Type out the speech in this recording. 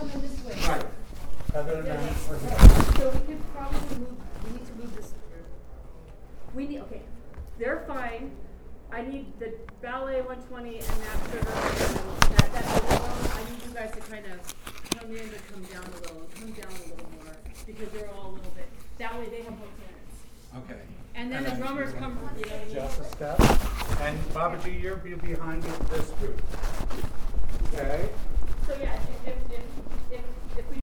Right. Than. yeah. So we could probably move, we need to move this, we need, okay, they're fine. I need the ballet one twenty and that river. that, that alone. I need you guys to kind of come in and come down a little, come down a little more, because they're all a little bit, that way they have more clearance. Okay. And then the drummers come, you know. Just a step, and Babaji, you're behind this group.